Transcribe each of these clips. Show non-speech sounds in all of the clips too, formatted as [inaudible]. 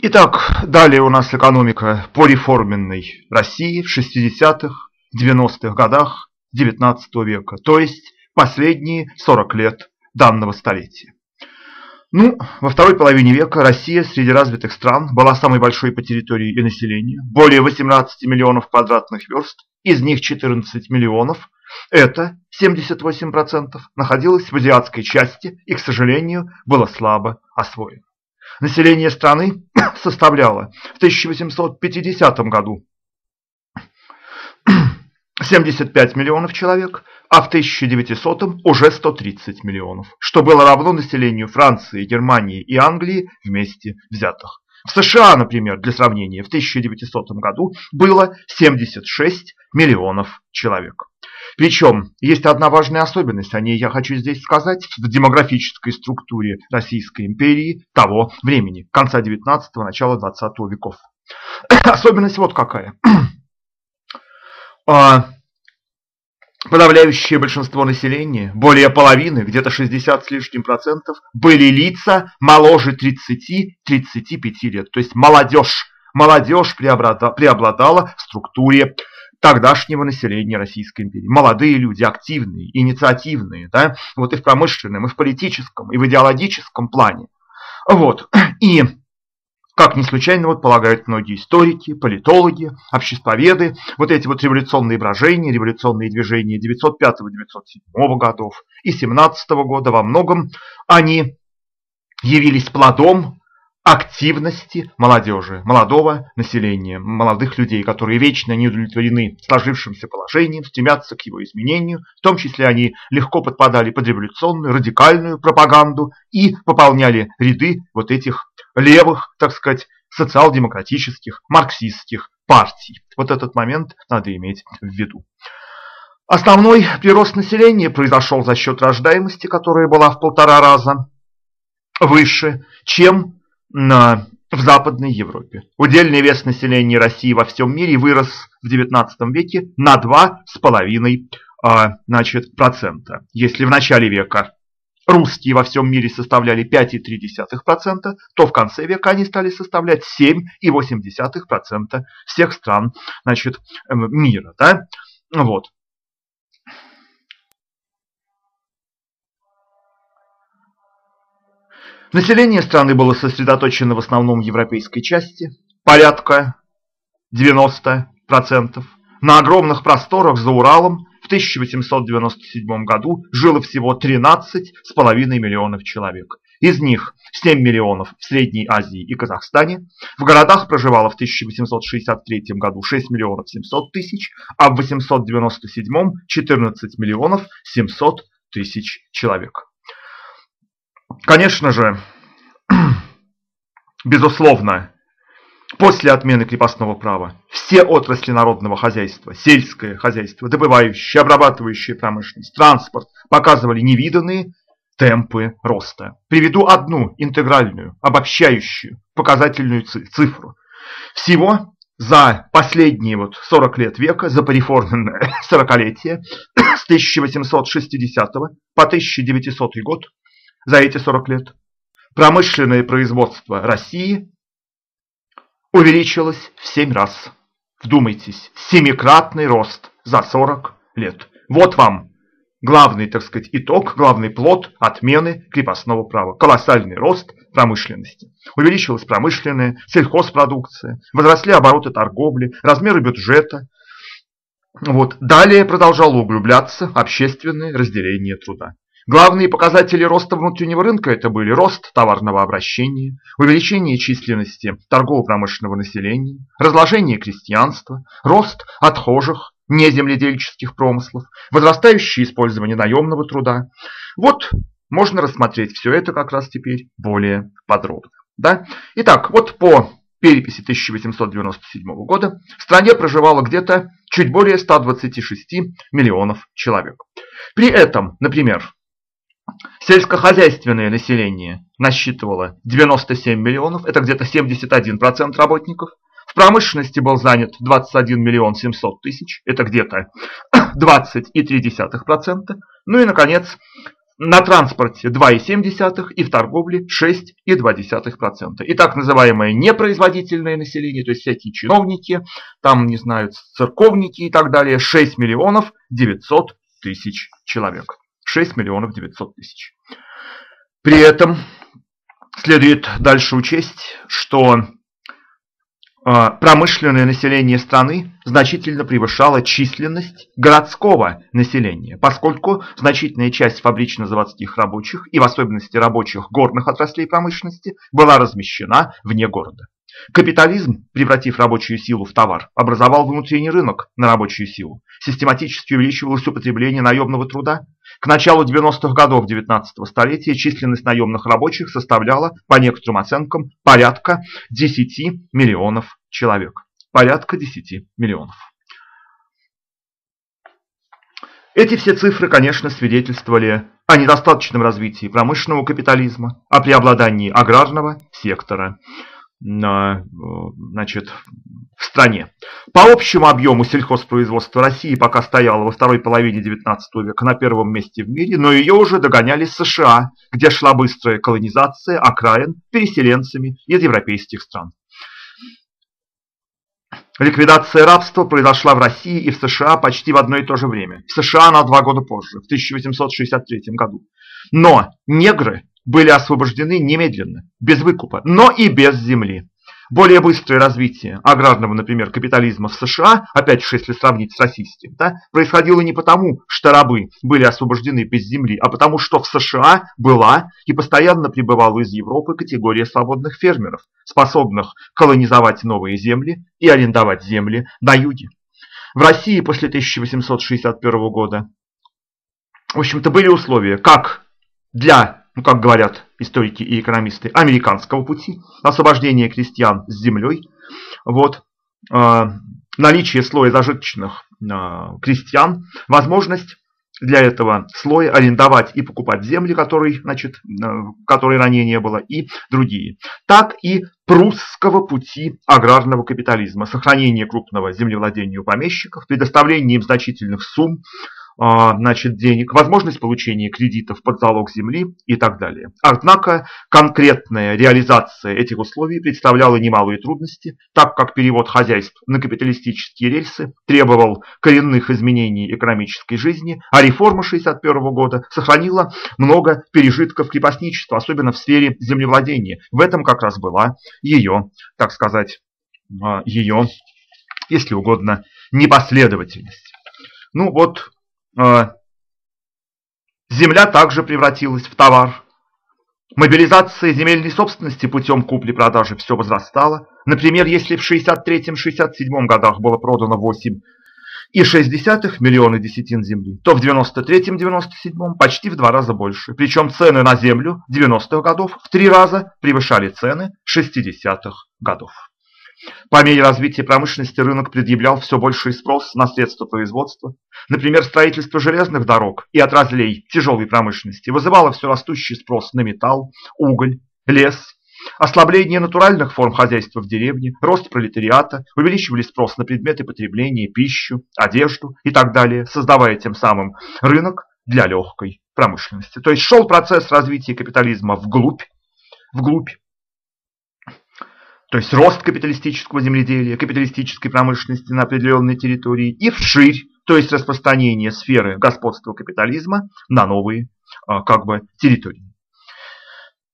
Итак, далее у нас экономика по реформенной России в 60-х, 90-х годах XIX века, то есть последние 40 лет данного столетия. Ну, во второй половине века Россия среди развитых стран была самой большой по территории и населению, более 18 миллионов квадратных верст, из них 14 миллионов, это 78% находилось в азиатской части и, к сожалению, было слабо освоено. Население страны [coughs] составляло в 1850 году [coughs] 75 миллионов человек, а в 1900 уже 130 миллионов, что было равно населению Франции, Германии и Англии вместе взятых. В США, например, для сравнения, в 1900 году было 76 миллионов человек. Причем есть одна важная особенность, о ней я хочу здесь сказать, в демографической структуре Российской империи того времени, конца 19-го, начала 20 веков. [clears throat] Особенность вот какая. [clears throat] А, подавляющее большинство населения, более половины, где-то 60 с лишним процентов, были лица моложе 30-35 лет, то есть молодежь. Молодежь преобладала в структуре тогдашнего населения Российской империи. Молодые люди, активные, инициативные, да, вот и в промышленном, и в политическом, и в идеологическом плане. Вот. [clears throat] И как ни случайно вот полагают многие историки, политологи, обществоведы, вот эти вот революционные брожения, революционные движения 905-907 годов и 17 года во многом они явились плодом активности молодежи, молодого населения, молодых людей, которые вечно не удовлетворены сложившимся положением, стремятся к его изменению, в том числе они легко подпадали под революционную, радикальную пропаганду и пополняли ряды вот этих левых, так сказать, социал-демократических, марксистских партий. Вот этот момент надо иметь в виду. Основной прирост населения произошел за счет рождаемости, которая была в полтора раза выше, чем на, в Западной Европе. Удельный вес населения России во всем мире вырос в XIX веке на 2,5 а, значит, процента. Если в начале века русские во всем мире составляли 5,3%, то в конце века они стали составлять 7,8% всех стран значит, мира. Да? Вот. Население страны было сосредоточено в основном в европейской части, порядка 90%. На огромных просторах за Уралом в 1897 году жило всего 13,5 миллионов человек. Из них 7 миллионов в Средней Азии и Казахстане. В городах проживало в 1863 году 6 миллионов 700 тысяч, а в 897 14 миллионов 700 тысяч человек. Конечно же, [clears throat] безусловно, после отмены крепостного права все отрасли народного хозяйства, сельское хозяйство, добывающее, обрабатывающее промышленность, транспорт показывали невиданные темпы роста. Приведу одну интегральную, обобщающую, показательную цифру. Всего за последние вот 40 лет века, за пореформенное 40-летие, [clears throat] [clears throat] с 1860 по 1900 год, за эти 40 лет. Промышленное производство России увеличилось в 7 раз. Вдумайтесь, семикратный рост за 40 лет. Вот вам главный, так сказать, итог, главный плод отмены крепостного права. Колоссальный рост промышленности. Увеличилась промышленная, сельхозпродукция, возросли обороты торговли, размеры бюджета. Вот. Далее продолжало углубляться общественное разделение труда. Главные показатели роста внутреннего рынка это были рост товарного обращения, увеличение численности торгово-промышленного населения, разложение крестьянства, рост отхожих неземледельческих промыслов, возрастающее использование наемного труда. Вот можно рассмотреть все это как раз теперь более подробно. Да? Итак, вот по переписи 1897 года в стране проживало где-то чуть более 126 миллионов человек. При этом, например, Сельскохозяйственное население насчитывало 97 миллионов, это где-то 71% работников. В промышленности был занят 21 миллион 700 тысяч, это где-то [coughs] 20,3%. Ну и, наконец, на транспорте 2,7% и в торговле 6,2%. И так называемое непроизводительное население, то есть всякие чиновники, там, не знаю, церковники и так далее, 6 миллионов 900 тысяч человек. 6 миллионов 900 тысяч. При этом следует дальше учесть, что а, промышленное население страны значительно превышало численность городского населения, поскольку значительная часть фабрично-заводских рабочих и в особенности рабочих горных отраслей промышленности была размещена вне города. Капитализм, превратив рабочую силу в товар, образовал внутренний рынок на рабочую силу. Систематически увеличивалось употребление наемного труда. К началу 90-х годов 19-го столетия численность наемных рабочих составляла, по некоторым оценкам, порядка 10 миллионов человек. Порядка 10 миллионов. Эти все цифры, конечно, свидетельствовали о недостаточном развитии промышленного капитализма, о преобладании аграрного сектора значит, в стране. По общему объему сельхозпроизводства России пока стояло во второй половине XIX века на первом месте в мире, но ее уже догоняли США, где шла быстрая колонизация окраин переселенцами из европейских стран. Ликвидация рабства произошла в России и в США почти в одно и то же время. В США на два года позже, в 1863 году. Но негры были освобождены немедленно, без выкупа, но и без земли. Более быстрое развитие аграрного, например, капитализма в США, опять же, если сравнить с российским, да, происходило не потому, что рабы были освобождены без земли, а потому, что в США была и постоянно пребывала из Европы категория свободных фермеров, способных колонизовать новые земли и арендовать земли на юге. В России после 1861 года, в общем-то, были условия как для ну как говорят историки и экономисты, американского пути, освобождение крестьян с землей, вот, э, наличие слоя зажиточных э, крестьян, возможность для этого слоя арендовать и покупать земли, которые, значит, э, которые ранее не было, и другие. Так и прусского пути аграрного капитализма, сохранение крупного землевладения у помещиков, предоставление им значительных сумм значит, денег, возможность получения кредитов под залог земли и так далее. Однако конкретная реализация этих условий представляла немалые трудности, так как перевод хозяйств на капиталистические рельсы требовал коренных изменений экономической жизни, а реформа 1961 года сохранила много пережитков крепостничества, особенно в сфере землевладения. В этом как раз была ее, так сказать, а, ее, если угодно, непоследовательность. Ну вот, а, земля также превратилась в товар. Мобилизация земельной собственности путем купли-продажи все возрастала. Например, если в 63-67 годах было продано 8 и 60 миллиона десятин земли, то в 93-97 почти в два раза больше. Причем цены на землю 90-х годов в три раза превышали цены 60-х годов. По мере развития промышленности рынок предъявлял все больший спрос на средства производства. Например, строительство железных дорог и отраслей тяжелой промышленности вызывало все растущий спрос на металл, уголь, лес. Ослабление натуральных форм хозяйства в деревне, рост пролетариата, увеличивали спрос на предметы потребления, пищу, одежду и так далее, создавая тем самым рынок для легкой промышленности. То есть шел процесс развития капитализма вглубь, вглубь то есть рост капиталистического земледелия, капиталистической промышленности на определенной территории, и вширь, то есть распространение сферы господства капитализма на новые а, как бы, территории.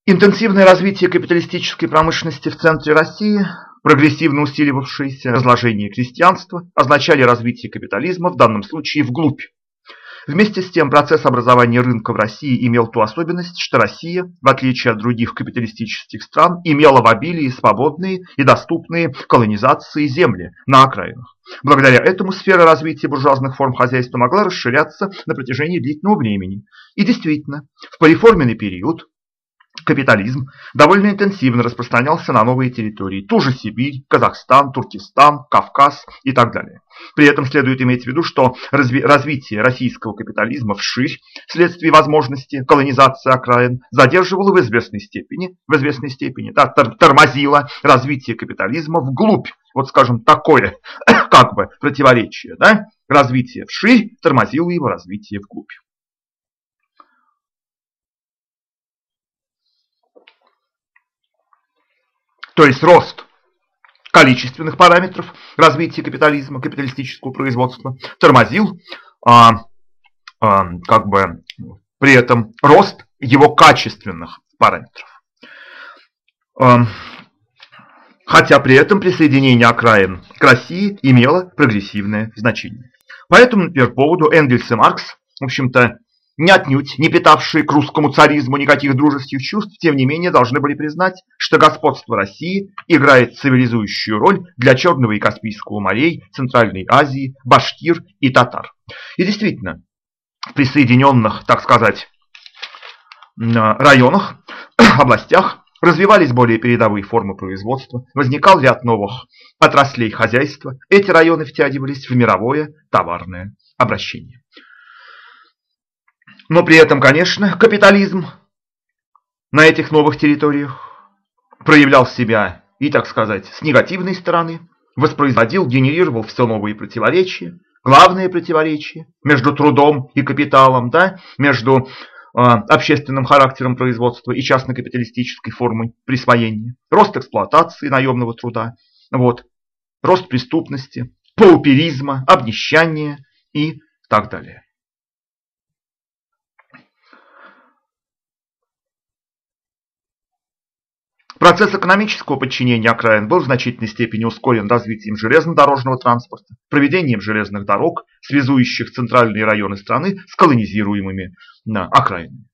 Интенсивное развитие капиталистической промышленности в центре России, прогрессивно усиливавшееся разложение крестьянства, означали развитие капитализма, в данном случае вглубь Вместе с тем процесс образования рынка в России имел ту особенность, что Россия, в отличие от других капиталистических стран, имела в обилии свободные и доступные колонизации земли на окраинах. Благодаря этому сфера развития буржуазных форм хозяйства могла расширяться на протяжении длительного времени. И действительно, в пореформенный период Капитализм довольно интенсивно распространялся на новые территории, ту же Сибирь, Казахстан, Туркестан, Кавказ и так далее. При этом следует иметь в виду, что разви развитие российского капитализма вширь, вследствие возможности колонизации окраин, задерживало в известной степени, в известной степени, да, тормозило развитие капитализма вглубь. Вот скажем, такое [coughs] как бы противоречие, да? Развитие вширь тормозило его развитие вглубь. То есть рост количественных параметров развития капитализма, капиталистического производства, тормозил а, а, как бы при этом рост его качественных параметров. А, хотя при этом присоединение окраин к России имело прогрессивное значение. По этому, например, поводу Энгельс и Маркс, в общем-то, отнюдь не питавшие к русскому царизму никаких дружеских чувств, тем не менее должны были признать, что господство России играет цивилизующую роль для Черного и Каспийского морей, Центральной Азии, башкир и татар. И действительно, в присоединенных, так сказать, районах, [coughs] областях развивались более передовые формы производства, возникал ряд новых отраслей хозяйства, эти районы втягивались в мировое товарное обращение. Но при этом, конечно, капитализм на этих новых территориях проявлял себя и, так сказать, с негативной стороны, воспроизводил, генерировал все новые противоречия, главные противоречия между трудом и капиталом, да, между э, общественным характером производства и частно-капиталистической формой присвоения, рост эксплуатации наемного труда, вот, рост преступности, пауперизма, обнищания и так далее. Процесс экономического подчинения окраин был в значительной степени ускорен развитием железнодорожного транспорта, проведением железных дорог, связующих центральные районы страны с колонизируемыми окраинами.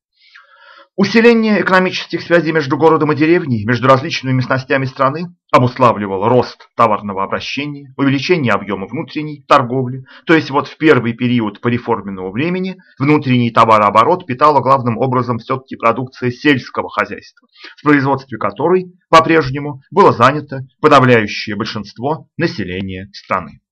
Усиление экономических связей между городом и деревней, между различными местностями страны обуславливало рост товарного обращения, увеличение объема внутренней торговли. То есть вот в первый период пореформенного времени внутренний товарооборот питала главным образом все-таки продукция сельского хозяйства, в производстве которой по-прежнему было занято подавляющее большинство населения страны.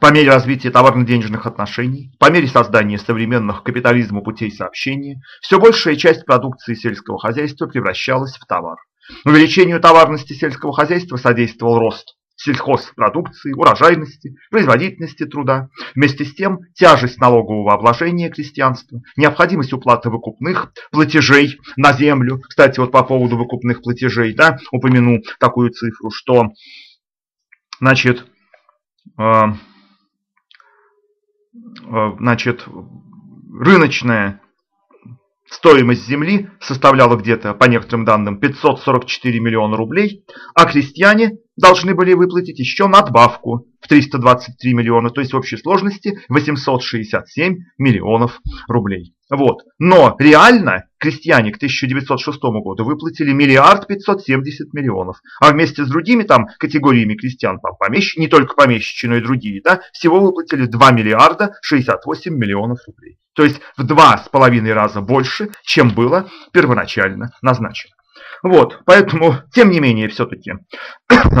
По мере развития товарно-денежных отношений, по мере создания современных капитализму путей сообщения, все большая часть продукции сельского хозяйства превращалась в товар. Увеличению товарности сельского хозяйства содействовал рост сельхозпродукции, урожайности, производительности труда. Вместе с тем, тяжесть налогового обложения крестьянства, необходимость уплаты выкупных платежей на землю. Кстати, вот по поводу выкупных платежей, да, упомяну такую цифру, что, значит, значит, рыночная стоимость земли составляла где-то, по некоторым данным, 544 миллиона рублей, а крестьяне должны были выплатить еще надбавку в 323 миллиона, то есть в общей сложности 867 миллионов рублей. Вот. Но реально крестьяне к 1906 году выплатили миллиард 570 миллионов, а вместе с другими там категориями крестьян, там помещ... не только помещичьи, но и другие, да, всего выплатили 2 миллиарда 68 миллионов рублей. То есть в два с половиной раза больше, чем было первоначально назначено. Вот, поэтому, тем не менее, все-таки [coughs]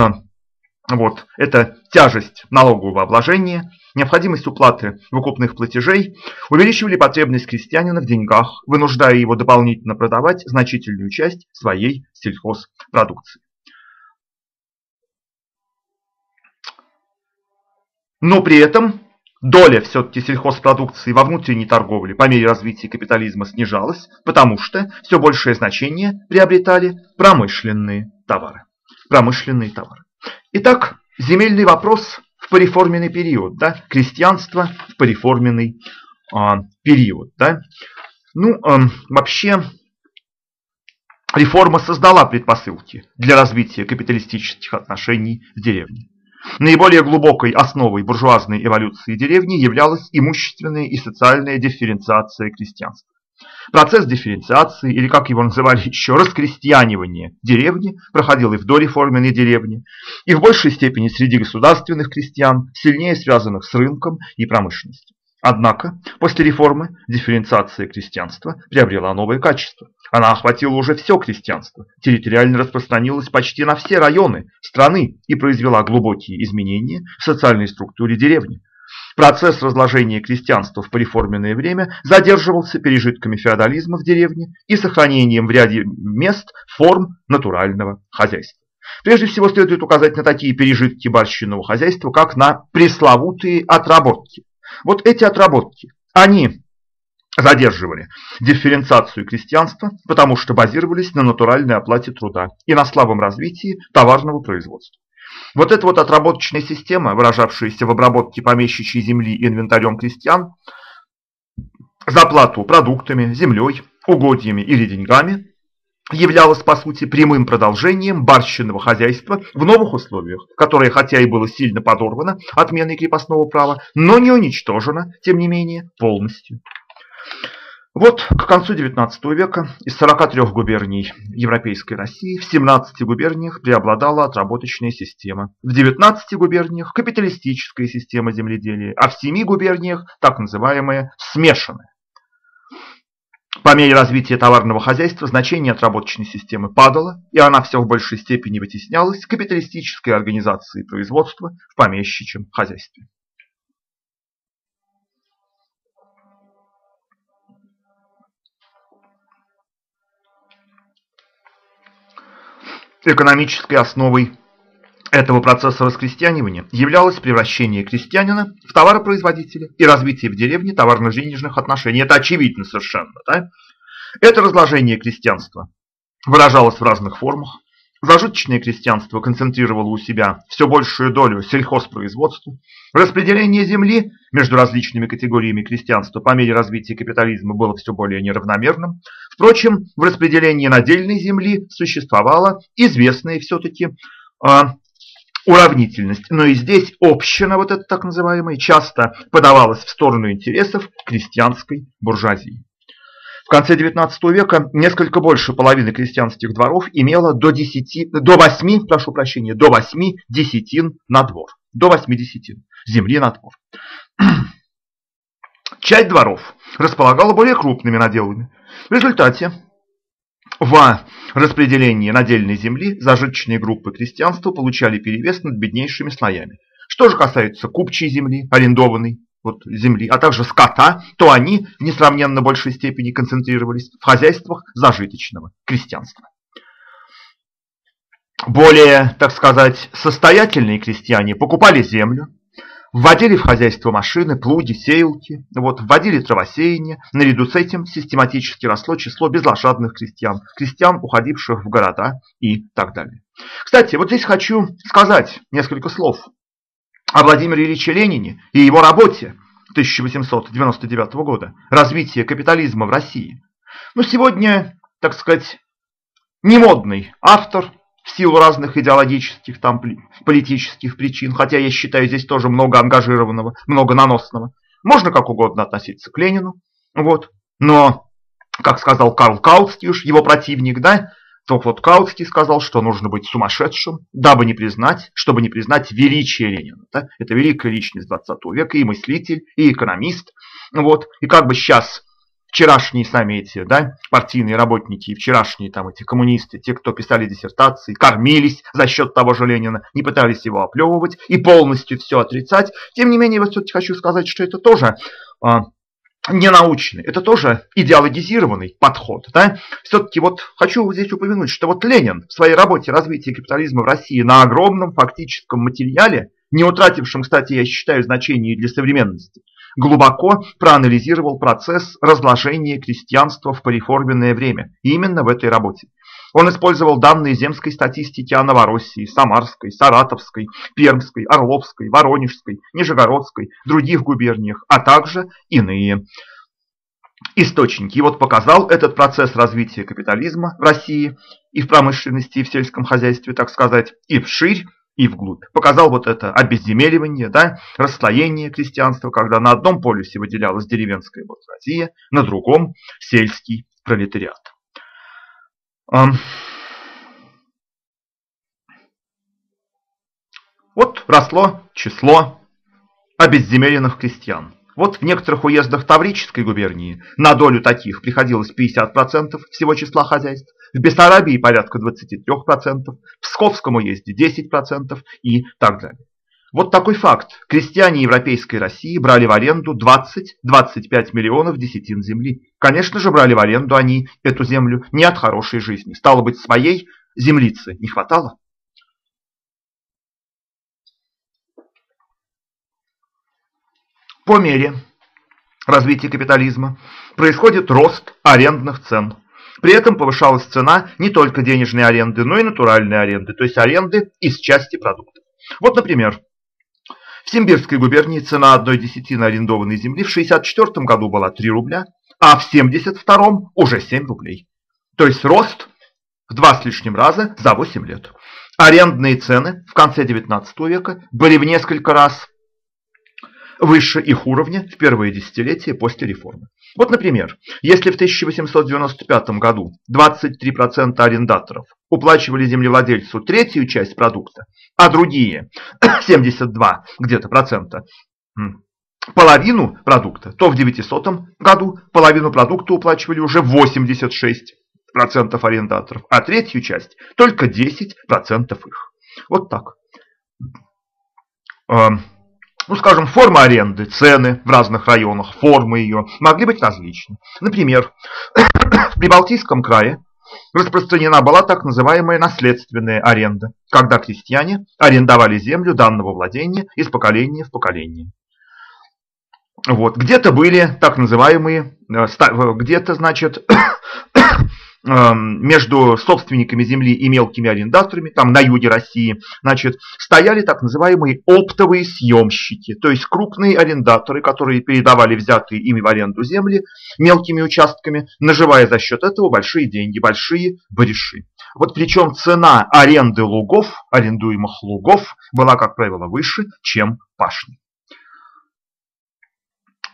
вот, это тяжесть налогового обложения, необходимость уплаты выкупных платежей увеличивали потребность крестьянина в деньгах, вынуждая его дополнительно продавать значительную часть своей сельхозпродукции. Но при этом доля все-таки сельхозпродукции во внутренней торговле по мере развития капитализма снижалась, потому что все большее значение приобретали промышленные товары. Промышленные товары. Итак, земельный вопрос в пореформенный период, да, крестьянство в пореформенный а, период, да. Ну, а, вообще, реформа создала предпосылки для развития капиталистических отношений в деревне. Наиболее глубокой основой буржуазной эволюции деревни являлась имущественная и социальная дифференциация крестьянства. Процесс дифференциации, или как его называли еще, раскрестьянивания деревни, проходил и в дореформенной деревне, и в большей степени среди государственных крестьян, сильнее связанных с рынком и промышленностью. Однако, после реформы дифференциация крестьянства приобрела новое качество. Она охватила уже все крестьянство, территориально распространилась почти на все районы страны и произвела глубокие изменения в социальной структуре деревни. Процесс разложения крестьянства в пореформенное время задерживался пережитками феодализма в деревне и сохранением в ряде мест форм натурального хозяйства. Прежде всего следует указать на такие пережитки барщинного хозяйства, как на пресловутые отработки. Вот эти отработки, они задерживали дифференциацию крестьянства, потому что базировались на натуральной оплате труда и на слабом развитии товарного производства. Вот эта вот отработочная система, выражавшаяся в обработке помещичьей земли инвентарем крестьян, за плату продуктами, землей, угодьями или деньгами, являлась по сути прямым продолжением барщинного хозяйства в новых условиях, которое хотя и было сильно подорвано отменой крепостного права, но не уничтожено, тем не менее, полностью. Вот к концу XIX века из 43 губерний Европейской России в 17 губерниях преобладала отработочная система, в 19 губерниях капиталистическая система земледелия, а в 7 губерниях так называемая смешанная. По мере развития товарного хозяйства значение отработочной системы падало, и она все в большей степени вытеснялась капиталистической организацией производства в помещичьем хозяйстве. Экономической основой этого процесса раскрестьянивания являлось превращение крестьянина в товаропроизводителя и развитие в деревне товарно-денежных отношений. Это очевидно совершенно. Да? Это разложение крестьянства выражалось в разных формах. Зажиточное крестьянство концентрировало у себя все большую долю сельхозпроизводства. Распределение земли между различными категориями крестьянства по мере развития капитализма было все более неравномерным. Впрочем, в распределении надельной земли существовала известная все-таки а, уравнительность. Но и здесь община, вот эта так называемая, часто подавалась в сторону интересов крестьянской буржуазии. В конце XIX века несколько больше половины крестьянских дворов имело до, 10, до 8, прошу прощения, до 8 десятин на двор. До 8 десятин земли на двор. Часть дворов располагала более крупными наделами. В результате в распределении надельной земли зажиточные группы крестьянства получали перевес над беднейшими слоями. Что же касается купчей земли, арендованной, вот, земли, а также скота, то они в несравненно большей степени концентрировались в хозяйствах зажиточного крестьянства. Более, так сказать, состоятельные крестьяне покупали землю, вводили в хозяйство машины, плуги, сеялки, вот, вводили травосеяние. Наряду с этим систематически росло число безлошадных крестьян, крестьян, уходивших в города и так далее. Кстати, вот здесь хочу сказать несколько слов о Владимире Ильиче Ленине и его работе 1899 года «Развитие капитализма в России». Но сегодня, так сказать, немодный автор в силу разных идеологических, там, политических причин, хотя я считаю здесь тоже много ангажированного, много наносного. Можно как угодно относиться к Ленину, вот, но, как сказал Карл Каутстюш, его противник, да, то вот Каутский сказал, что нужно быть сумасшедшим, дабы не признать, чтобы не признать величие Ленина. Да? Это великая личность 20 века, и мыслитель, и экономист. Вот. И как бы сейчас вчерашние сами эти да, партийные работники, и вчерашние там эти коммунисты, те, кто писали диссертации, кормились за счет того же Ленина, не пытались его оплевывать и полностью все отрицать. Тем не менее, вот все-таки хочу сказать, что это тоже а, ненаучный, это тоже идеологизированный подход. Да? Все-таки вот хочу здесь упомянуть, что вот Ленин в своей работе «Развитие капитализма в России» на огромном фактическом материале, не утратившем, кстати, я считаю, значение для современности, глубоко проанализировал процесс разложения крестьянства в пореформенное время. именно в этой работе. Он использовал данные земской статистики о Новороссии, Самарской, Саратовской, Пермской, Орловской, Воронежской, Нижегородской, других губерниях, а также иные источники. И вот показал этот процесс развития капитализма в России и в промышленности, и в сельском хозяйстве, так сказать, и вширь, и вглубь. Показал вот это обезземеливание, да, расслоение крестьянства, когда на одном полюсе выделялась деревенская буржуазия, на другом сельский пролетариат. Вот росло число обезземеленных крестьян. Вот в некоторых уездах Таврической губернии на долю таких приходилось 50% всего числа хозяйств, в Бессарабии порядка 23%, в Псковском уезде 10% и так далее. Вот такой факт. Крестьяне Европейской России брали в аренду 20-25 миллионов десятин земли. Конечно же, брали в аренду они эту землю не от хорошей жизни. Стало быть, своей землицы не хватало. По мере развития капитализма происходит рост арендных цен. При этом повышалась цена не только денежной аренды, но и натуральной аренды, то есть аренды из части продуктов. Вот, например, в Симбирской губернии цена одной десятины арендованной земли в 1964 году была 3 рубля, а в 1972 уже 7 рублей. То есть рост в два с лишним раза за 8 лет. Арендные цены в конце 19 века были в несколько раз выше их уровня в первые десятилетия после реформы. Вот, например, если в 1895 году 23% арендаторов уплачивали землевладельцу третью часть продукта, а другие [coughs] 72 где-то процента половину продукта, то в 900 году половину продукта уплачивали уже 86 процентов арендаторов, а третью часть только 10 процентов их. Вот так. Ну, скажем, форма аренды, цены в разных районах, формы ее могли быть различны. Например, [coughs] в Прибалтийском крае распространена была так называемая наследственная аренда, когда крестьяне арендовали землю данного владения из поколения в поколение. Вот. Где-то были так называемые, э, где-то, значит, [coughs] между собственниками земли и мелкими арендаторами, там на юге России, значит, стояли так называемые оптовые съемщики, то есть крупные арендаторы, которые передавали взятые ими в аренду земли мелкими участками, наживая за счет этого большие деньги, большие бариши. Вот причем цена аренды лугов, арендуемых лугов, была, как правило, выше, чем пашни.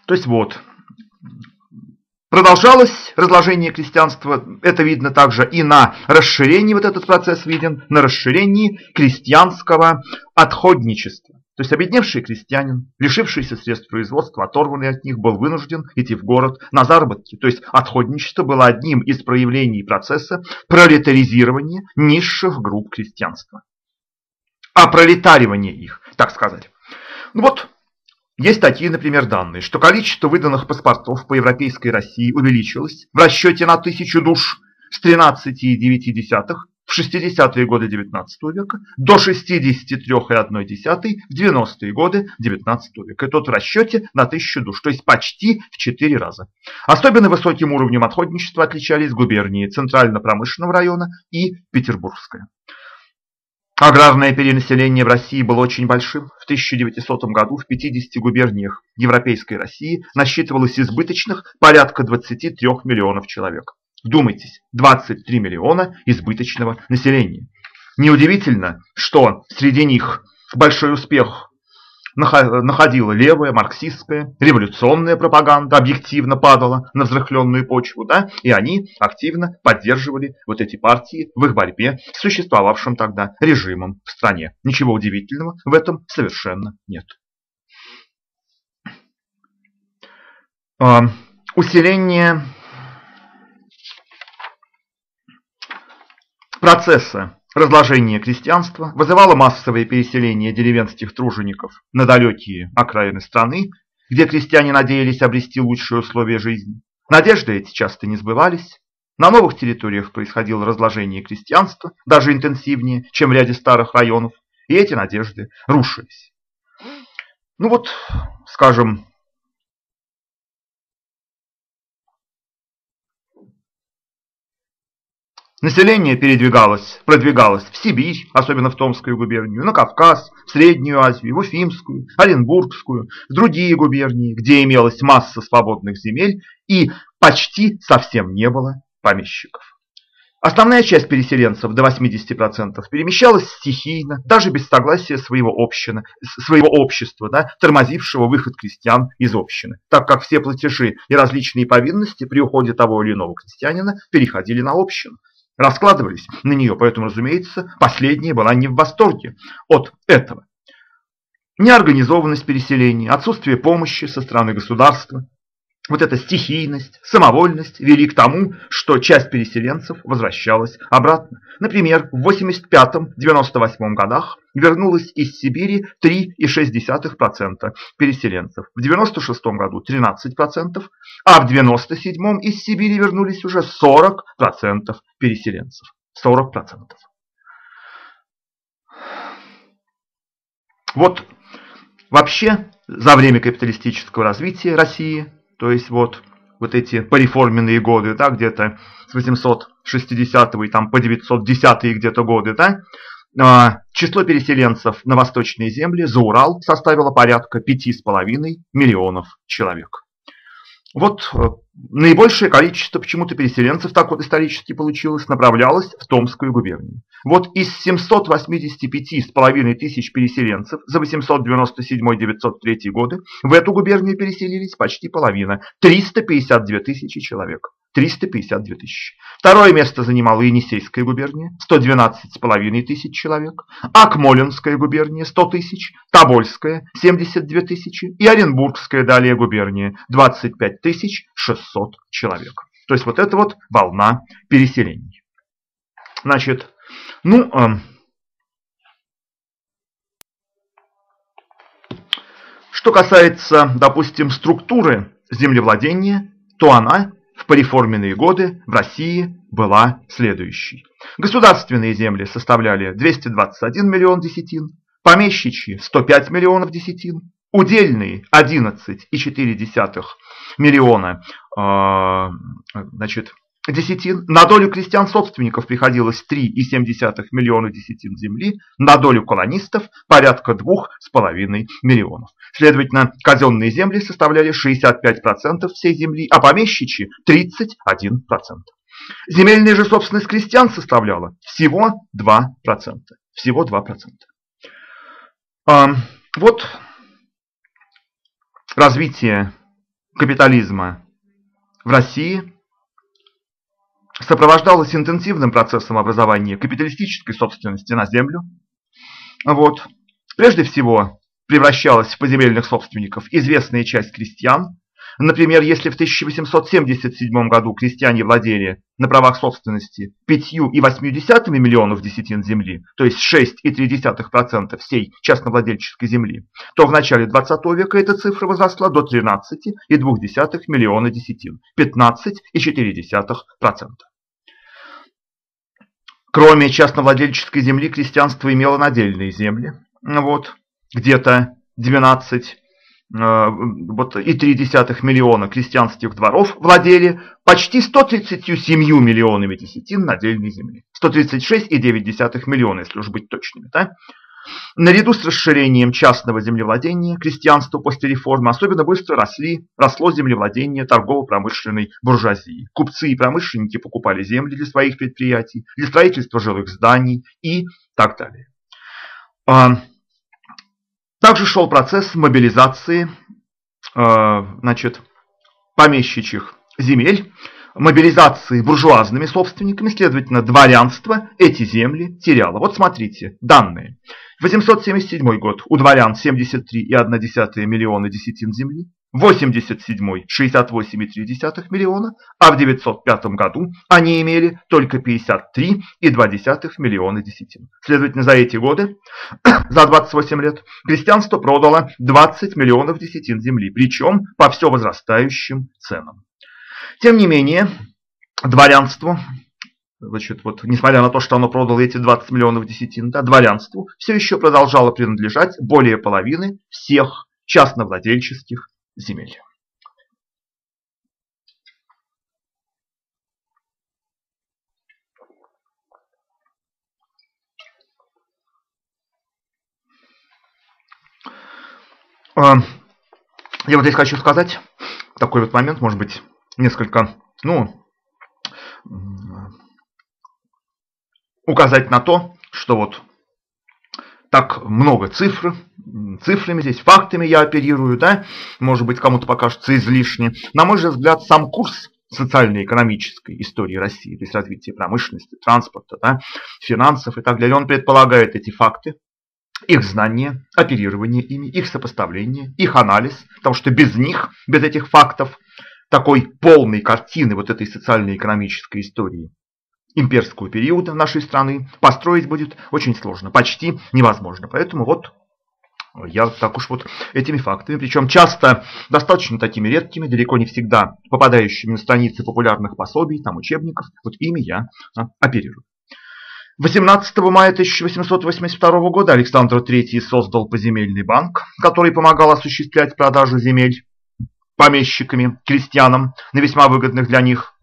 То есть вот, Продолжалось разложение крестьянства, это видно также и на расширении, вот этот процесс виден, на расширении крестьянского отходничества. То есть обедневший крестьянин, лишившийся средств производства, оторванный от них, был вынужден идти в город на заработки. То есть отходничество было одним из проявлений процесса пролетаризирования низших групп крестьянства. А пролетаривание их, так сказать. Ну вот, есть такие, например, данные, что количество выданных паспортов по Европейской России увеличилось в расчете на тысячу душ с 13,9 в 60-е годы XIX века до 63,1 в 90-е годы XIX века. И тот в расчете на тысячу душ, то есть почти в 4 раза. Особенно высоким уровнем отходничества отличались губернии Центрально-промышленного района и Петербургская. Аграрное перенаселение в России было очень большим. В 1900 году в 50 губерниях Европейской России насчитывалось избыточных порядка 23 миллионов человек. Вдумайтесь, 23 миллиона избыточного населения. Неудивительно, что среди них большой успех находила левая, марксистская, революционная пропаганда, объективно падала на взрыхленную почву, да, и они активно поддерживали вот эти партии в их борьбе с существовавшим тогда режимом в стране. Ничего удивительного в этом совершенно нет. Усиление процесса Разложение крестьянства вызывало массовое переселение деревенских тружеников на далекие окраины страны, где крестьяне надеялись обрести лучшие условия жизни. Надежды эти часто не сбывались. На новых территориях происходило разложение крестьянства, даже интенсивнее, чем в ряде старых районов, и эти надежды рушились. Ну вот, скажем, Население передвигалось, продвигалось в Сибирь, особенно в Томскую губернию, на Кавказ, в Среднюю Азию, в Уфимскую, Оренбургскую, в другие губернии, где имелась масса свободных земель и почти совсем не было помещиков. Основная часть переселенцев, до 80%, перемещалась стихийно, даже без согласия своего, общины, своего общества, да, тормозившего выход крестьян из общины, так как все платежи и различные повинности при уходе того или иного крестьянина переходили на общину раскладывались на нее, поэтому, разумеется, последняя была не в восторге от этого. Неорганизованность переселения, отсутствие помощи со стороны государства, вот эта стихийность, самовольность вели к тому, что часть переселенцев возвращалась обратно. Например, в 85-98 годах вернулось из Сибири 3,6% переселенцев, в 96 году 13%, а в 97 из Сибири вернулись уже 40% переселенцев. 40%. Вот вообще за время капиталистического развития России то есть вот, вот эти пореформенные годы, да, где-то с 860 и там по 910 где-то годы, да, а, число переселенцев на восточные земли за Урал составило порядка 5,5 миллионов человек. Вот э, наибольшее количество почему-то переселенцев, так вот исторически получилось, направлялось в Томскую губернию. Вот из 785,5 тысяч переселенцев за 897-903 годы в эту губернию переселились почти половина, 352 тысячи человек. 352 тысячи. Второе место занимала Енисейская губерния, 112,5 тысяч человек, Акмолинская губерния, 100 тысяч, Тобольская, 72 тысячи и Оренбургская далее губерния, 25 тысяч 600 человек. То есть вот это вот волна переселений. Значит, ну, э, что касается, допустим, структуры землевладения, то она в пореформенные годы в России была следующей. Государственные земли составляли 221 миллион десятин, помещичьи 105 миллионов десятин, удельные 11,4 миллиона а, значит, десятин, на долю крестьян-собственников приходилось 3,7 миллиона десятин земли, на долю колонистов порядка 2,5 миллионов. Следовательно, казенные земли составляли 65% всей земли, а помещичьи 31%. Земельная же собственность крестьян составляла всего 2%. Всего 2%. А, вот развитие капитализма в России сопровождалось интенсивным процессом образования капиталистической собственности на землю. Вот. Прежде всего, превращалась в поземельных собственников известная часть крестьян. Например, если в 1877 году крестьяне владели на правах собственности 5,8 миллионов десятин земли, то есть 6,3% всей частновладельческой земли, то в начале 20 века эта цифра возросла до 13,2 миллиона десятин, 15,4%. Кроме частновладельческой земли, крестьянство имело надельные земли. Вот, где-то 12 э, вот, и 3 миллиона крестьянских дворов владели почти 137 миллионами десятин надельной земли. 136,9 миллиона, если уж быть точными. Да? Наряду с расширением частного землевладения крестьянство после реформы особенно быстро росли, росло землевладение торгово-промышленной буржуазии. Купцы и промышленники покупали земли для своих предприятий, для строительства жилых зданий и так далее. А, также шел процесс мобилизации а, значит, помещичьих земель, мобилизации буржуазными собственниками, следовательно, дворянство эти земли теряло. Вот смотрите, данные. 877 год у дворян 73,1 миллиона десятин земли, 87 68,3 миллиона, а в 905 году они имели только 53,2 миллиона десятин. Следовательно, за эти годы, [coughs] за 28 лет, крестьянство продало 20 миллионов десятин земли, причем по все возрастающим ценам. Тем не менее, дворянство значит, вот, несмотря на то, что оно продало эти 20 миллионов десятин, да, дворянству, все еще продолжало принадлежать более половины всех частновладельческих земель. А, я вот здесь хочу сказать такой вот момент, может быть, несколько, ну, указать на то, что вот так много цифр, цифрами здесь, фактами я оперирую, да, может быть, кому-то покажется излишне. На мой взгляд, сам курс социально-экономической истории России, то есть развития промышленности, транспорта, да, финансов и так далее, он предполагает эти факты, их знание, оперирование ими, их сопоставление, их анализ, потому что без них, без этих фактов, такой полной картины вот этой социально-экономической истории имперского периода нашей страны построить будет очень сложно, почти невозможно. Поэтому вот я так уж вот этими фактами, причем часто достаточно такими редкими, далеко не всегда попадающими на страницы популярных пособий, там учебников, вот ими я а, оперирую. 18 мая 1882 года Александр III создал поземельный банк, который помогал осуществлять продажу земель помещиками, крестьянам на весьма выгодных для них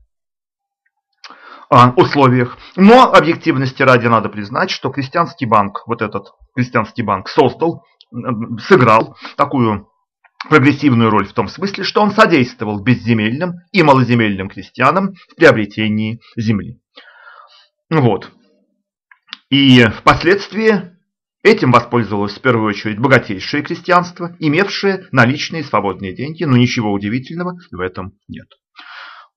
а, условиях. Но объективности ради надо признать, что крестьянский банк, вот этот крестьянский банк создал, сыграл такую прогрессивную роль в том смысле, что он содействовал безземельным и малоземельным крестьянам в приобретении земли. Вот. И впоследствии этим воспользовалось в первую очередь богатейшее крестьянство, имевшее наличные свободные деньги, но ничего удивительного в этом нет.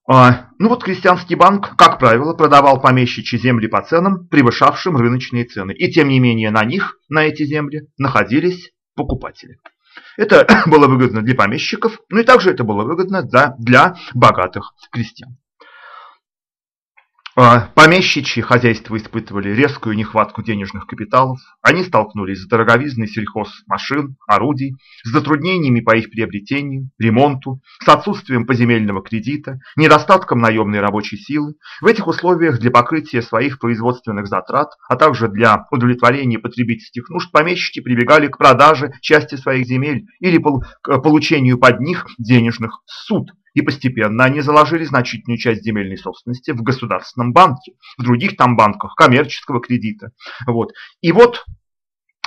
А, ну вот крестьянский банк, как правило, продавал помещичьи земли по ценам, превышавшим рыночные цены. И тем не менее на них, на эти земли, находились покупатели. Это [coughs] было выгодно для помещиков, но и также это было выгодно для, для богатых крестьян. А, помещичьи хозяйства испытывали резкую нехватку денежных капиталов. Они столкнулись с дороговизной сельхозмашин, орудий, с затруднениями по их приобретению, ремонту, с отсутствием поземельного кредита, недостатком наемной рабочей силы. В этих условиях для покрытия своих производственных затрат, а также для удовлетворения потребительских нужд помещики прибегали к продаже части своих земель или получению под них денежных суд и постепенно они заложили значительную часть земельной собственности в государственном банке, в других там банках коммерческого кредита. Вот. И вот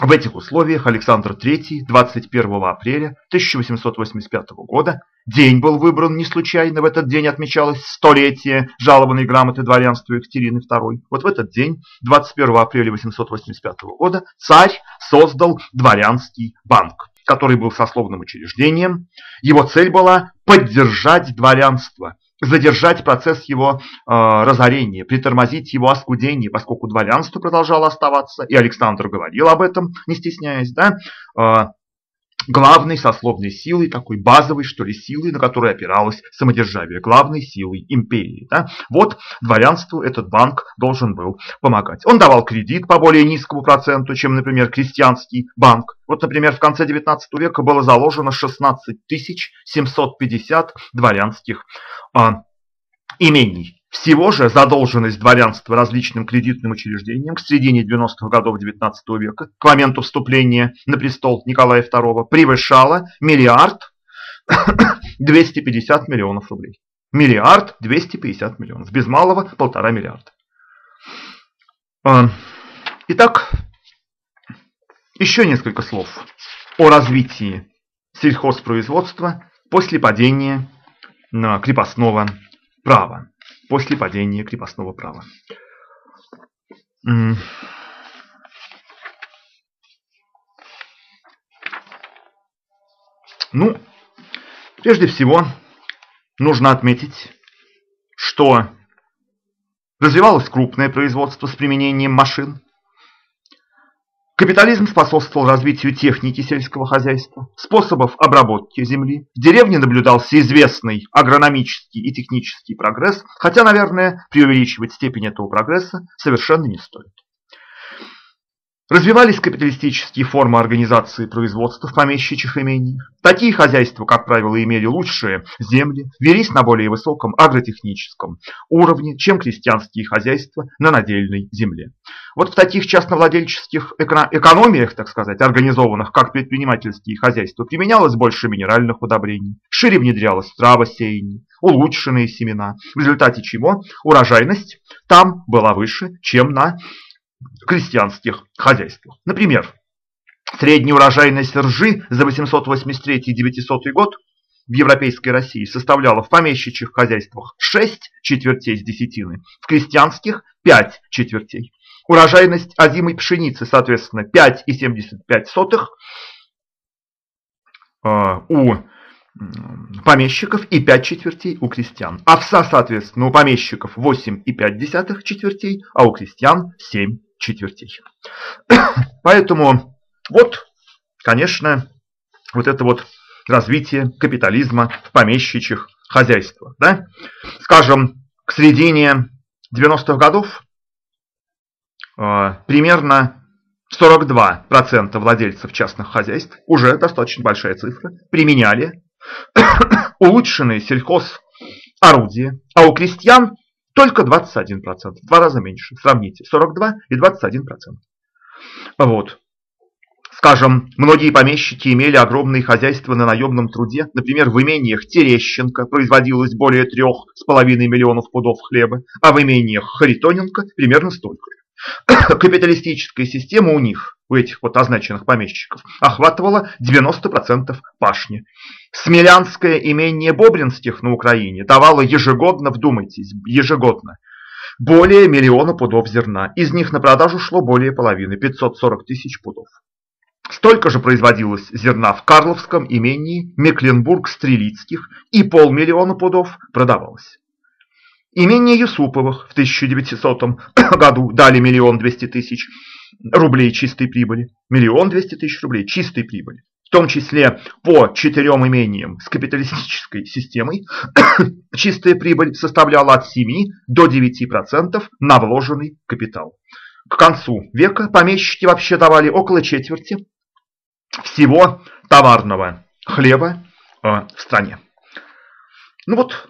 в этих условиях Александр III 21 апреля 1885 года, день был выбран не случайно, в этот день отмечалось столетие жалобной грамоты дворянства Екатерины II. Вот в этот день, 21 апреля 1885 года, царь создал дворянский банк который был сословным учреждением. Его цель была поддержать дворянство, задержать процесс его э, разорения, притормозить его оскудение, поскольку дворянство продолжало оставаться, и Александр говорил об этом, не стесняясь, да, э, главной сословной силой, такой базовой, что ли, силой, на которой опиралось самодержавие, главной силой империи. Да? Вот дворянству этот банк должен был помогать. Он давал кредит по более низкому проценту, чем, например, крестьянский банк. Вот, например, в конце 19 века было заложено 16 750 дворянских а, имений. Всего же задолженность дворянства различным кредитным учреждениям к середине 90-х годов XIX века, к моменту вступления на престол Николая II, превышала миллиард [coughs] 250 миллионов рублей. Миллиард 250 миллионов. Без малого полтора миллиарда. А, итак, еще несколько слов о развитии сельхозпроизводства после падения крепостного права после падения крепостного права. Ну, прежде всего, нужно отметить, что развивалось крупное производство с применением машин, Капитализм способствовал развитию техники сельского хозяйства, способов обработки земли. В деревне наблюдался известный агрономический и технический прогресс, хотя, наверное, преувеличивать степень этого прогресса совершенно не стоит. Развивались капиталистические формы организации производства в помещичьих имениях. Такие хозяйства, как правило, имели лучшие земли, велись на более высоком агротехническом уровне, чем крестьянские хозяйства на надельной земле. Вот в таких частновладельческих экономиях, так сказать, организованных как предпринимательские хозяйства, применялось больше минеральных удобрений, шире внедрялось травосеяние, улучшенные семена, в результате чего урожайность там была выше, чем на крестьянских хозяйствах. Например, средняя урожайность ржи за 883-900 год в европейской России составляла в помещичьих хозяйствах 6 четвертей с десятины, в крестьянских 5 четвертей. Урожайность озимой пшеницы, соответственно, 5,75 э, у помещиков и 5 четвертей у крестьян. Овса, соответственно, у помещиков 8,5 четвертей, а у крестьян 7 четвертей. [coughs] Поэтому вот, конечно, вот это вот развитие капитализма в помещичьих хозяйствах. Да? Скажем, к середине 90-х годов э, примерно 42% владельцев частных хозяйств, уже достаточно большая цифра, применяли [coughs] улучшенные сельхозорудия, а у крестьян только 21%, в два раза меньше. Сравните, 42 и 21%. Вот. Скажем, многие помещики имели огромные хозяйства на наемном труде. Например, в имениях Терещенко производилось более трех с половиной миллионов пудов хлеба, а в имениях Харитоненко примерно столько же. [coughs] Капиталистическая система у них, у этих вот означенных помещиков, охватывала 90% пашни. Смелянское имение Бобринских на Украине давало ежегодно, вдумайтесь, ежегодно, более миллиона пудов зерна. Из них на продажу шло более половины, 540 тысяч пудов. Столько же производилось зерна в Карловском имении Мекленбург-Стрелицких и полмиллиона пудов продавалось. Имение Юсуповых в 1900 году дали миллион двести тысяч рублей чистой прибыли. Миллион двести тысяч рублей чистой прибыли. В том числе по четырем имениям с капиталистической системой [coughs] чистая прибыль составляла от 7 до 9% на вложенный капитал. К концу века помещики вообще давали около четверти всего товарного хлеба э, в стране. Ну вот,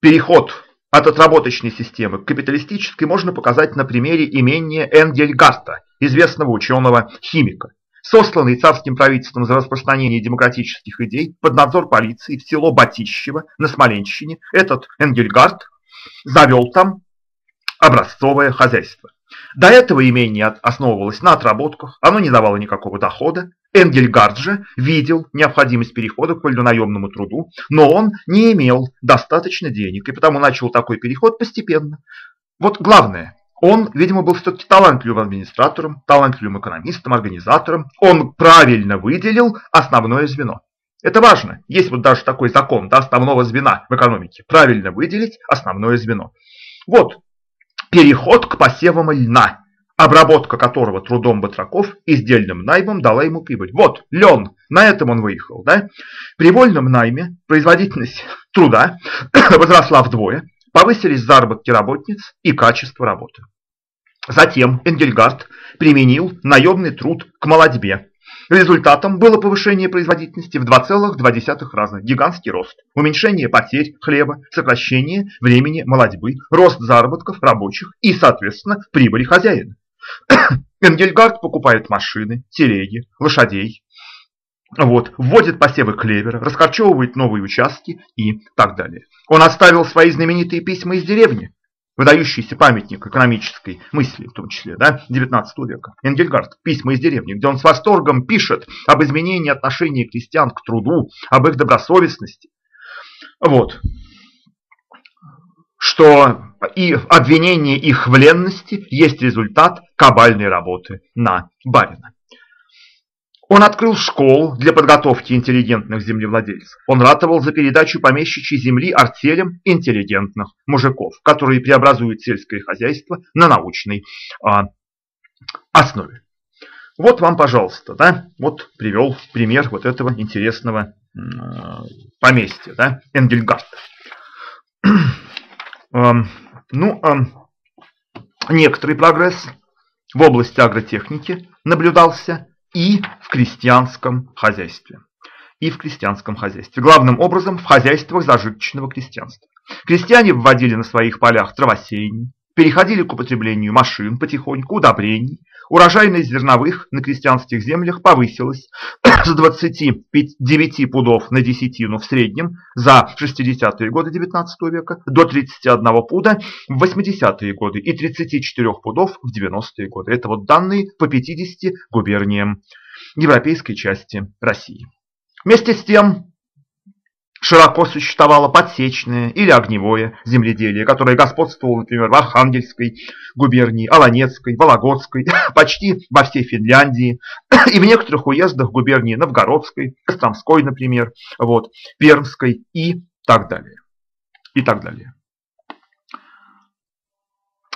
переход от отработочной системы к капиталистической можно показать на примере имения Энгельгарта, известного ученого-химика. Сосланный царским правительством за распространение демократических идей под надзор полиции в село Батищево на Смоленщине, этот Энгельгард завел там образцовое хозяйство. До этого имение основывалось на отработках, оно не давало никакого дохода. Энгельгард же видел необходимость перехода к вольнонаемному труду, но он не имел достаточно денег, и потому начал такой переход постепенно. Вот главное, он, видимо, был все-таки талантливым администратором, талантливым экономистом, организатором. Он правильно выделил основное звено. Это важно. Есть вот даже такой закон да, основного звена в экономике. Правильно выделить основное звено. Вот, переход к посевам льна, обработка которого трудом батраков и сдельным наймом дала ему прибыль. Вот, лен, на этом он выехал. Да? При вольном найме производительность труда [coughs] возросла вдвое, повысились заработки работниц и качество работы. Затем Энгельгард применил наемный труд к молодьбе, Результатом было повышение производительности в 2,2 раза, гигантский рост, уменьшение потерь хлеба, сокращение времени молодьбы, рост заработков рабочих и, соответственно, прибыли хозяина. [coughs] Энгельгард покупает машины, телеги, лошадей, вот, вводит посевы клевера, раскорчевывает новые участки и так далее. Он оставил свои знаменитые письма из деревни, выдающийся памятник экономической мысли, в том числе, да, 19 века. Энгельгард, письма из деревни, где он с восторгом пишет об изменении отношения крестьян к труду, об их добросовестности. Вот. Что и обвинение их в ленности есть результат кабальной работы на барина. Он открыл школу для подготовки интеллигентных землевладельцев. Он ратовал за передачу помещичьей земли артелям интеллигентных мужиков, которые преобразуют сельское хозяйство на научной а, основе. Вот вам, пожалуйста, да, вот привел пример вот этого интересного э, поместья, да, Энгельгарта. [clears throat] э, ну, э, некоторый прогресс в области агротехники наблюдался и в крестьянском хозяйстве. И в крестьянском хозяйстве. Главным образом в хозяйствах зажиточного крестьянства. Крестьяне вводили на своих полях травосеяние, переходили к употреблению машин потихоньку, удобрений. Урожайность зерновых на крестьянских землях повысилась [coughs] с 29 пудов на десятину в среднем за 60-е годы 19 века до 31 пуда в 80-е годы и 34 пудов в 90-е годы. Это вот данные по 50 губерниям европейской части России. Вместе с тем Широко существовало подсечное или огневое земледелие, которое господствовало, например, в Архангельской губернии, Аланецкой, Вологодской, [laughs] почти во всей Финляндии и в некоторых уездах губернии Новгородской, Костромской, например, вот, Пермской и так далее. И так далее.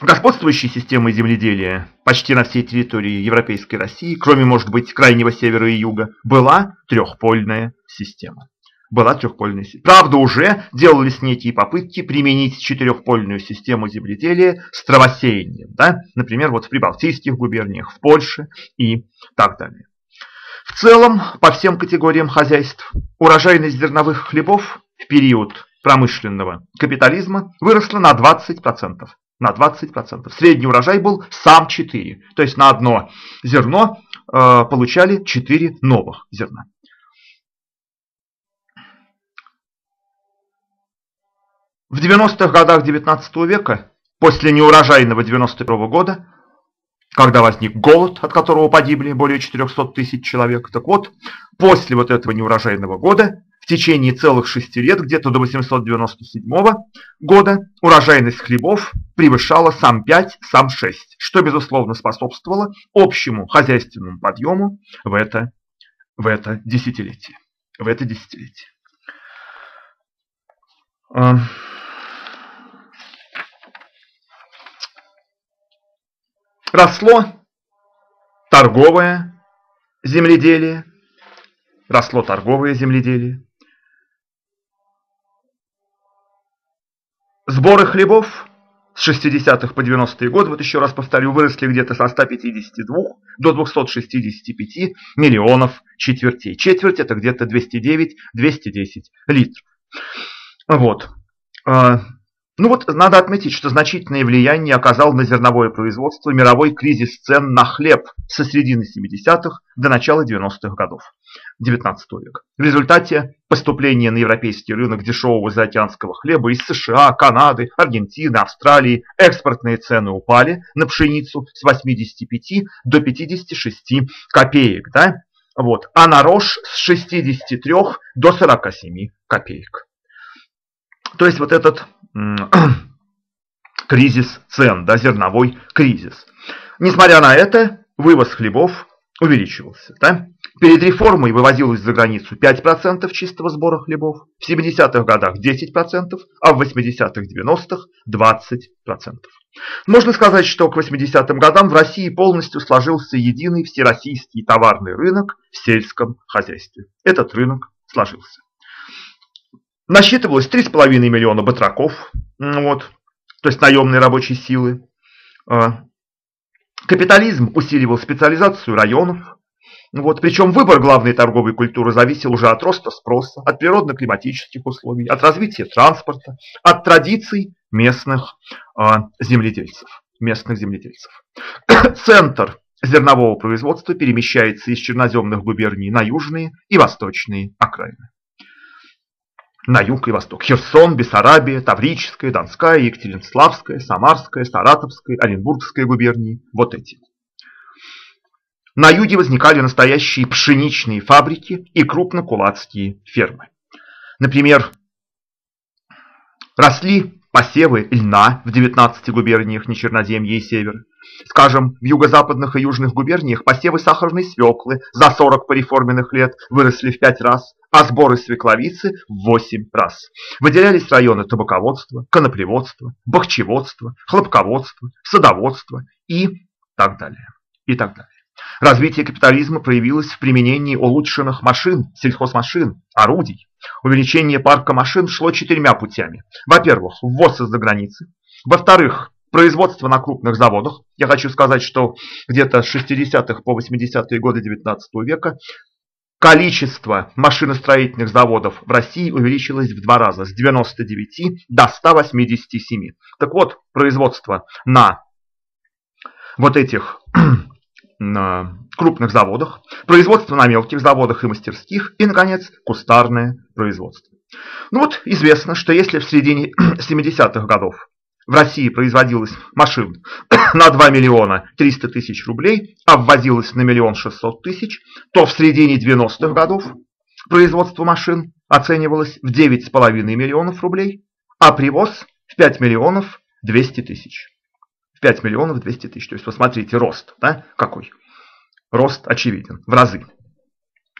Господствующей системой земледелия почти на всей территории Европейской России, кроме, может быть, крайнего севера и юга, была трехпольная система была трехпольная система. Правда, уже делались некие попытки применить четырехпольную систему земледелия с травосеянием. Да? Например, вот в прибалтийских губерниях, в Польше и так далее. В целом, по всем категориям хозяйств, урожайность зерновых хлебов в период промышленного капитализма выросла на 20%. На 20%. Средний урожай был сам 4. То есть на одно зерно получали 4 новых зерна. В 90-х годах 19 века, после неурожайного 91 года, когда возник голод, от которого погибли более 400 тысяч человек, так вот, после вот этого неурожайного года, в течение целых шести лет, где-то до 897 года, урожайность хлебов превышала сам 5, сам 6, что, безусловно, способствовало общему хозяйственному подъему в это, в это десятилетие. В это десятилетие. Росло торговое земледелие, росло торговое земледелие. Сборы хлебов с 60-х по 90-е годы, вот еще раз повторю, выросли где-то со 152 до 265 миллионов четвертей. Четверть это где-то 209-210 литров. Вот. Ну вот надо отметить, что значительное влияние оказал на зерновое производство мировой кризис цен на хлеб со середины 70-х до начала 90-х годов 19 века. В результате поступления на европейский рынок дешевого заокеанского хлеба из США, Канады, Аргентины, Австралии экспортные цены упали на пшеницу с 85 до 56 копеек, да? вот, а на рожь с 63 до 47 копеек. То есть вот этот [clears throat] кризис цен, да, зерновой кризис. Несмотря на это, вывоз хлебов увеличивался. Да? Перед реформой вывозилось за границу 5% чистого сбора хлебов, в 70-х годах 10%, а в 80-х 90-х 20%. Можно сказать, что к 80-м годам в России полностью сложился единый всероссийский товарный рынок в сельском хозяйстве. Этот рынок сложился. Насчитывалось 3,5 миллиона батраков, вот, то есть наемной рабочей силы. А, капитализм усиливал специализацию районов. Вот, причем выбор главной торговой культуры зависел уже от роста спроса, от природно-климатических условий, от развития транспорта, от традиций местных э, земледельцев. Местных земледельцев. [coughs] Центр зернового производства перемещается из черноземных губерний на южные и восточные окраины на юг и восток. Херсон, Бессарабия, Таврическая, Донская, Екатеринославская, Самарская, Саратовская, Оренбургская губернии. Вот эти. На юге возникали настоящие пшеничные фабрики и крупнокулацкие фермы. Например, росли посевы льна в 19 губерниях Нечерноземья и Севера. Скажем, в юго-западных и южных губерниях посевы сахарной свеклы за 40 пореформенных лет выросли в 5 раз, а сборы свекловицы в 8 раз. Выделялись районы табаководства, коноплеводства, бахчеводства, хлопководства, садоводства и так далее. И так далее. Развитие капитализма проявилось в применении улучшенных машин, сельхозмашин, орудий. Увеличение парка машин шло четырьмя путями. Во-первых, ввоз из-за границы. Во-вторых, производство на крупных заводах. Я хочу сказать, что где-то с 60-х по 80-е годы 19 века количество машиностроительных заводов в России увеличилось в два раза, с 99 до 187. Так вот, производство на вот этих крупных заводах, производство на мелких заводах и мастерских и, наконец, кустарное производство. Ну вот, известно, что если в середине [clears throat] 70-х годов в России производилось машин [clears throat] на 2 миллиона 300 тысяч рублей, а ввозилось на миллион 600 тысяч, то в середине 90-х годов производство машин оценивалось в 9,5 миллионов рублей, а привоз в 5 миллионов 200 тысяч. В 5 миллионов 200 тысяч. То есть посмотрите, рост да, какой. Рост очевиден, в разы.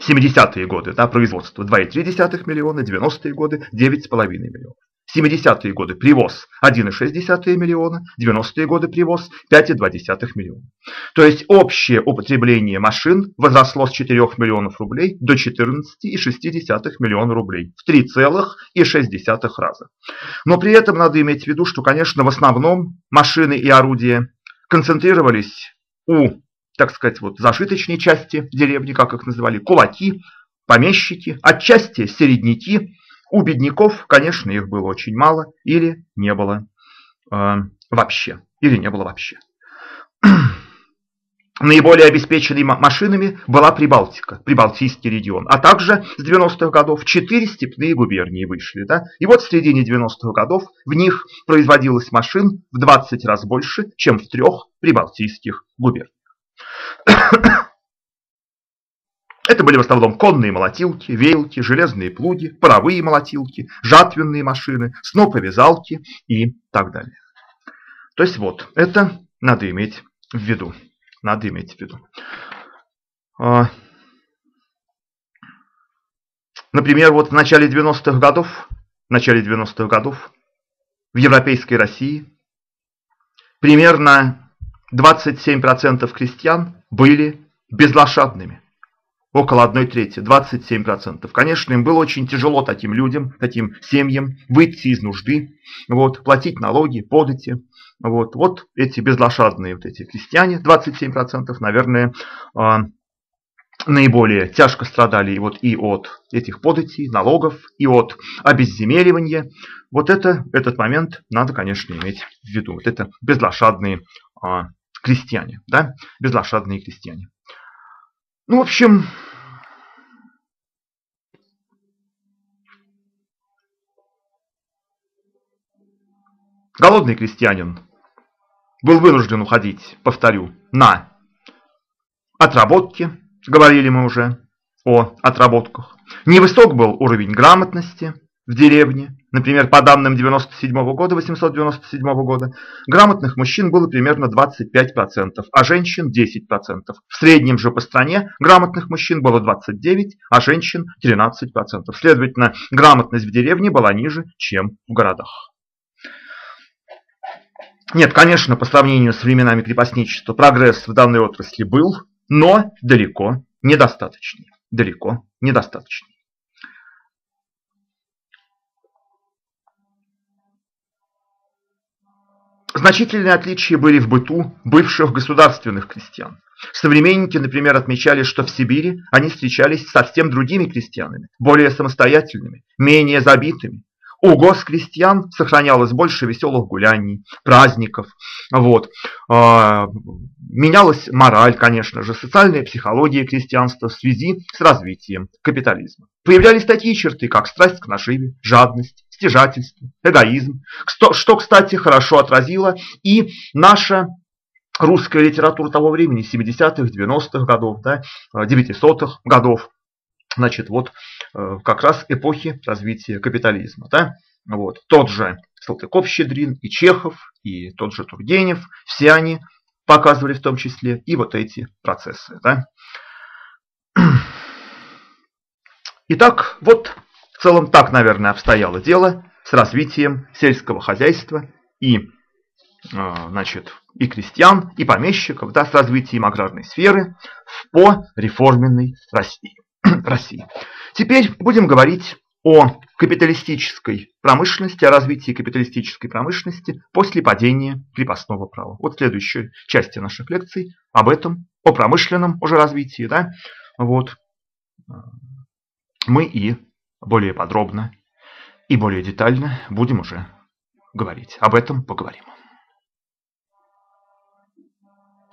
70-е годы да, производство 2,3 миллиона, 90-е годы 9,5 миллионов. 70-е годы привоз 1,6 миллиона, 90-е годы привоз 5,2 миллиона. То есть общее употребление машин возросло с 4 миллионов рублей до 14,6 миллиона рублей в 3,6 раза. Но при этом надо иметь в виду, что, конечно, в основном машины и орудия концентрировались у, так сказать, вот зашиточной части деревни, как их называли, кулаки, помещики, отчасти середняки, у бедняков, конечно, их было очень мало или не было э, вообще. Или не было вообще. [clears throat] Наиболее обеспеченной машинами была Прибалтика, Прибалтийский регион, а также с 90-х годов четыре степные губернии вышли. Да? И вот в середине 90-х годов в них производилось машин в 20 раз больше, чем в трех прибалтийских губерниях. [clears throat] Это были в основном конные молотилки, веялки, железные плуги, паровые молотилки, жатвенные машины, сноповязалки и так далее. То есть вот, это надо иметь в виду. Надо иметь в виду. А, например, вот в начале 90-х годов, в начале 90-х годов в европейской России примерно 27% крестьян были безлошадными. Около одной трети, 27%. Конечно, им было очень тяжело таким людям, таким семьям выйти из нужды, вот, платить налоги, подати. Вот, вот эти безлошадные вот эти крестьяне, 27%, наверное, а, наиболее тяжко страдали вот и от этих податей, налогов, и от обезземеливания. Вот это, этот момент надо, конечно, иметь в виду. Вот это безлошадные а, крестьяне, да, безлошадные крестьяне. Ну, в общем, голодный крестьянин был вынужден уходить, повторю, на отработки, говорили мы уже о отработках. Невысок был уровень грамотности в деревне. Например, по данным 97 года, 897 года, грамотных мужчин было примерно 25%, а женщин 10%. В среднем же по стране грамотных мужчин было 29%, а женщин 13%. Следовательно, грамотность в деревне была ниже, чем в городах. Нет, конечно, по сравнению с временами крепостничества прогресс в данной отрасли был, но далеко недостаточный. Далеко недостаточный. Значительные отличия были в быту бывших государственных крестьян. Современники, например, отмечали, что в Сибири они встречались с совсем другими крестьянами, более самостоятельными, менее забитыми, у госкрестьян сохранялось больше веселых гуляний, праздников. Вот. А, менялась мораль, конечно же, социальная психология крестьянства в связи с развитием капитализма. Появлялись такие черты, как страсть к наживе, жадность, стяжательство, эгоизм, что, кстати, хорошо отразило и наша русская литература того времени, 70-х, 90-х годов, да, 900-х годов. Значит, вот э, как раз эпохи развития капитализма. Да? Вот. Тот же Салтыков-Щедрин и Чехов, и тот же Тургенев, все они показывали в том числе и вот эти процессы. Да? [clears throat] Итак, вот в целом так, наверное, обстояло дело с развитием сельского хозяйства и, э, значит, и крестьян, и помещиков, да, с развитием аграрной сферы в пореформенной России. [clears throat] России. Теперь будем говорить о капиталистической промышленности, о развитии капиталистической промышленности после падения крепостного права. Вот в следующей части наших лекций об этом, о промышленном уже развитии, да, вот, мы и более подробно и более детально будем уже говорить. Об этом поговорим.